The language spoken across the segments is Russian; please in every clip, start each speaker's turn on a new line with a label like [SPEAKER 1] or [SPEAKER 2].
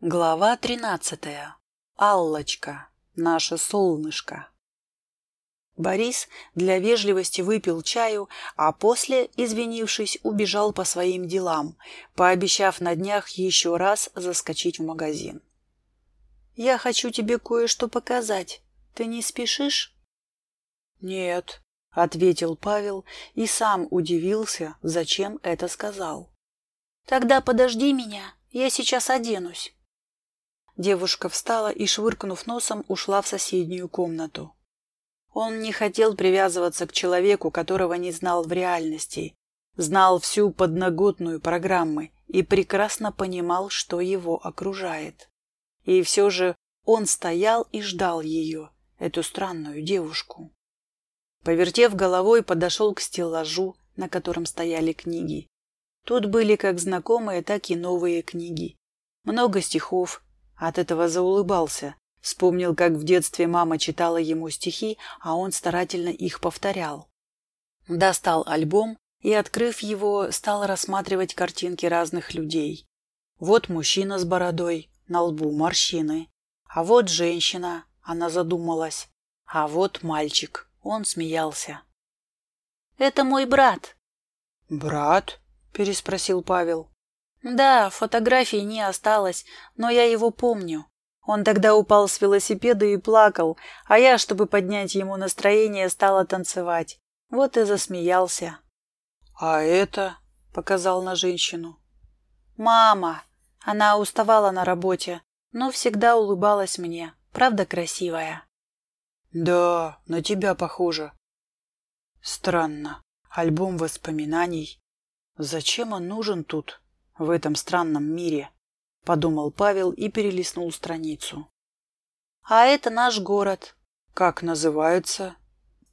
[SPEAKER 1] Глава тринадцатая. Аллочка, наше солнышко. Борис для вежливости выпил чаю, а после, извинившись, убежал по своим делам, пообещав на днях еще раз заскочить в магазин. «Я хочу тебе кое-что показать. Ты не спешишь?» «Нет», — ответил Павел и сам удивился, зачем это сказал. «Тогда подожди меня, я сейчас оденусь». Девушка встала и, швыркнув носом, ушла в соседнюю комнату. Он не хотел привязываться к человеку, которого не знал в реальности, знал всю подноготную программы и прекрасно понимал, что его окружает. И все же он стоял и ждал ее, эту странную девушку. Повертев головой, подошел к стеллажу, на котором стояли книги. Тут были как знакомые, так и новые книги. Много стихов, от этого заулыбался. Вспомнил, как в детстве мама читала ему стихи, а он старательно их повторял. Достал альбом и, открыв его, стал рассматривать картинки разных людей. Вот мужчина с бородой, на лбу морщины. А вот женщина, она задумалась. А вот мальчик, он смеялся. «Это мой брат».
[SPEAKER 2] «Брат?» – переспросил Павел.
[SPEAKER 1] Да, фотографий не осталось, но я его помню. Он тогда упал с велосипеда и плакал, а я, чтобы поднять ему настроение, стала танцевать. Вот и засмеялся.
[SPEAKER 2] «А это?» — показал на женщину.
[SPEAKER 1] «Мама!» Она уставала на работе, но всегда улыбалась мне. Правда красивая?
[SPEAKER 2] «Да, на тебя похоже». «Странно. Альбом воспоминаний. Зачем он нужен тут?» В этом странном мире, подумал Павел и перелистнул страницу.
[SPEAKER 1] А это наш город.
[SPEAKER 2] Как называется?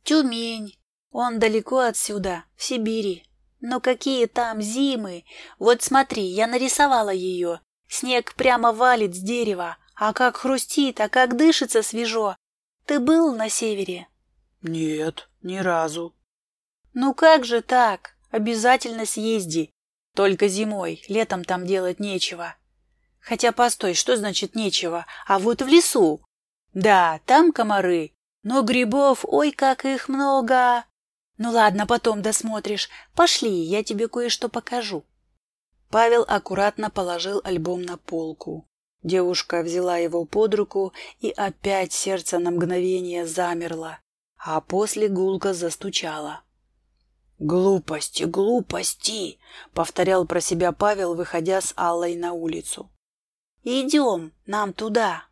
[SPEAKER 1] Тюмень. Он далеко отсюда, в Сибири. Но какие там зимы! Вот смотри, я нарисовала ее. Снег прямо валит с дерева, а как хрустит, а как дышится свежо. Ты был на севере?
[SPEAKER 2] Нет, ни разу.
[SPEAKER 1] Ну как же так? Обязательно съезди. Только зимой, летом там делать нечего. Хотя, постой, что значит нечего? А вот в лесу. Да, там комары, но грибов, ой, как их много. Ну ладно, потом досмотришь. Пошли, я тебе кое-что покажу. Павел аккуратно положил альбом на полку. Девушка взяла его под руку, и опять сердце на мгновение замерло, а после гулко застучало.
[SPEAKER 2] «Глупости, глупости!» — повторял про себя Павел, выходя с Аллой на улицу.
[SPEAKER 1] «Идем, нам туда!»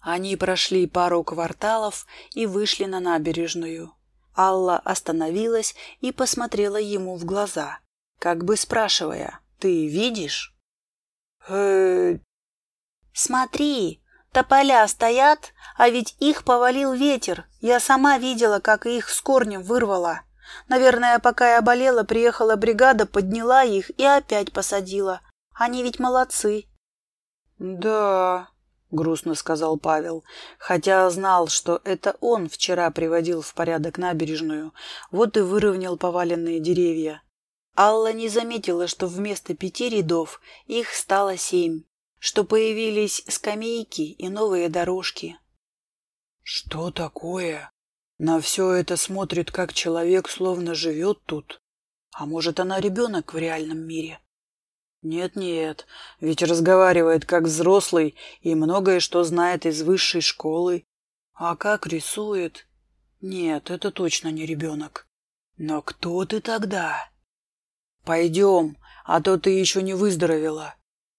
[SPEAKER 2] Они прошли пару кварталов и вышли на набережную. Алла остановилась и посмотрела ему в глаза, как бы спрашивая, «Ты видишь?»
[SPEAKER 1] э «Смотри, тополя стоят, а ведь их повалил ветер. Я сама видела, как их с корнем вырвало». Наверное, пока я болела, приехала бригада, подняла их и опять посадила. Они ведь молодцы.
[SPEAKER 2] Да, грустно сказал Павел, хотя знал, что это он вчера приводил в порядок набережную, вот и выровнял поваленные деревья. Алла не заметила, что вместо пяти рядов их стало семь, что появились скамейки и новые дорожки. Что такое? На все это смотрит как человек, словно живет тут. А может, она ребенок в реальном мире? Нет-нет, ведь разговаривает как взрослый и многое что знает из высшей школы. А как рисует? Нет, это точно не ребенок. Но кто ты тогда? Пойдем, а то ты еще не выздоровела.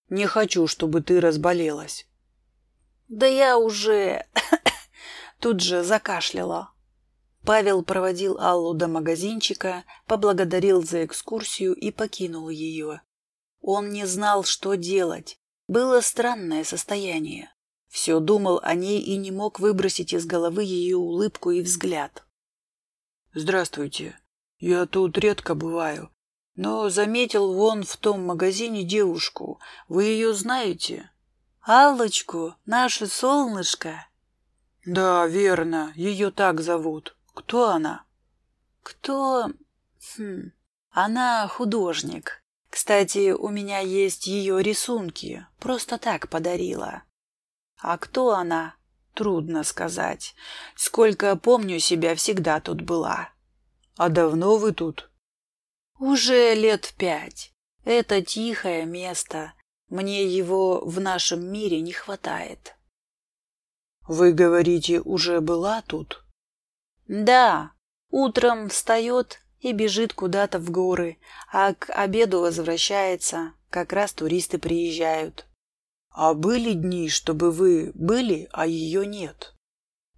[SPEAKER 2] Не хочу, чтобы ты разболелась.
[SPEAKER 1] Да я уже... Тут же закашляла. Павел проводил Аллу до магазинчика, поблагодарил за экскурсию и покинул ее. Он не знал, что делать. Было странное состояние. Все думал о ней и не мог выбросить из головы ее улыбку и взгляд.
[SPEAKER 2] «Здравствуйте. Я тут редко бываю, но заметил вон в том магазине девушку. Вы ее знаете?»
[SPEAKER 1] «Аллочку, наше солнышко».
[SPEAKER 2] «Да, верно, ее так зовут». Кто она?
[SPEAKER 1] Кто? Хм. Она художник. Кстати, у меня есть ее рисунки. Просто так подарила. А кто она? Трудно сказать. Сколько помню себя, всегда тут была.
[SPEAKER 2] А давно вы тут?
[SPEAKER 1] Уже лет пять. Это тихое место. Мне его в нашем мире не хватает.
[SPEAKER 2] Вы говорите, уже была тут?
[SPEAKER 1] Да. Утром встает и бежит куда-то в горы, а к обеду возвращается. Как раз туристы приезжают.
[SPEAKER 2] А были дни, чтобы вы были, а ее нет?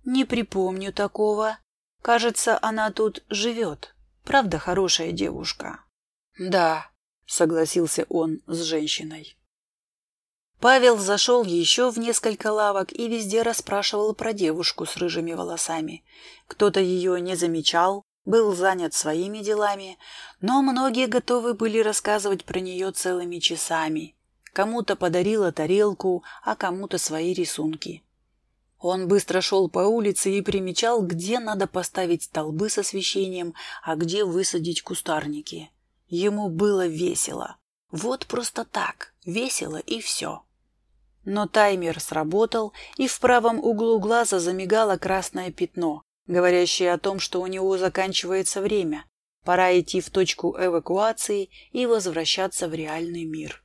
[SPEAKER 1] Не припомню такого. Кажется, она тут живет. Правда, хорошая девушка.
[SPEAKER 2] Да, согласился он с женщиной.
[SPEAKER 1] Павел зашел еще в несколько лавок и везде расспрашивал про девушку с рыжими волосами. Кто-то ее не замечал, был занят своими делами, но многие готовы были рассказывать про нее целыми часами. Кому-то подарила тарелку, а кому-то свои рисунки. Он быстро шел по улице и примечал, где надо поставить столбы с освещением, а где высадить кустарники. Ему было весело. Вот просто так, весело и все. Но таймер сработал, и в правом углу глаза замигало красное пятно, говорящее о том, что у него заканчивается время. Пора идти в точку эвакуации и возвращаться в реальный мир.